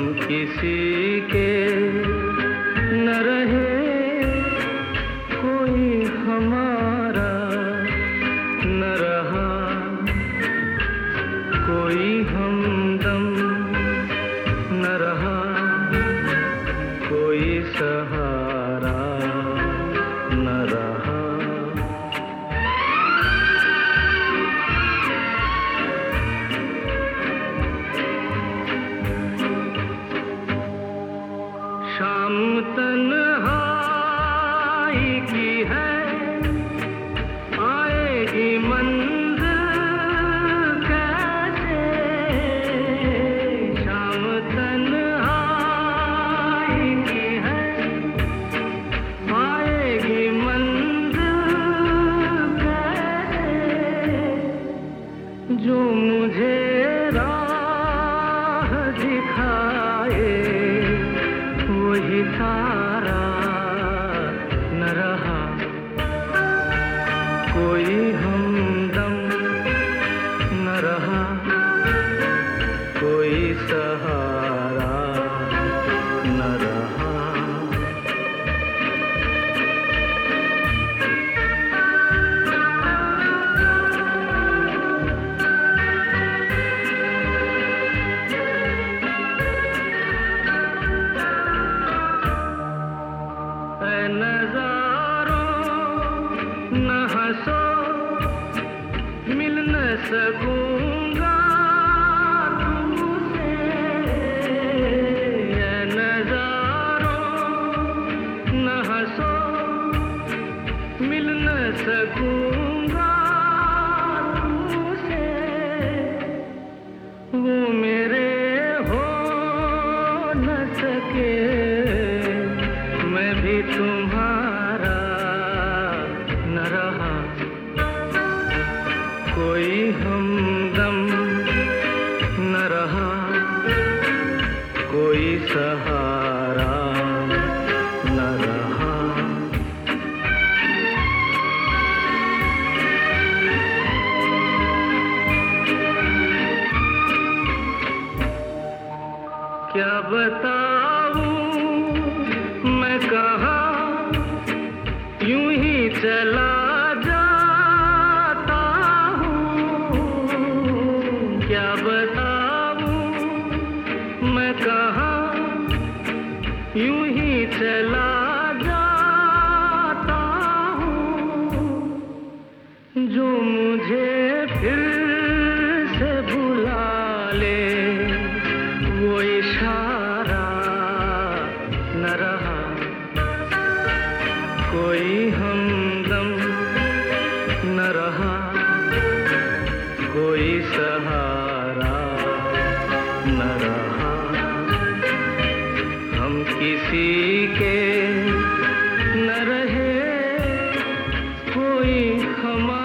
हम किसी के न रहे, कोई हमारा न रहा। कोई हमदम न रहा, कोई सहारा शाम तन्हाई की है, आएगी मंजिल कैसे? शाम तन्हाई की है, आएगी मंजिल कैसे? जो मुझे न हंसो, मिल न सकूँगा न हंसो, मिल न मेरे हो न सके, मैं भी तुम्हारा कोई हमदम न रहा, कोई सहारा न रहा। क्या बताऊँ मैं कहा, यूँ ही चला क्या बताऊँ come on.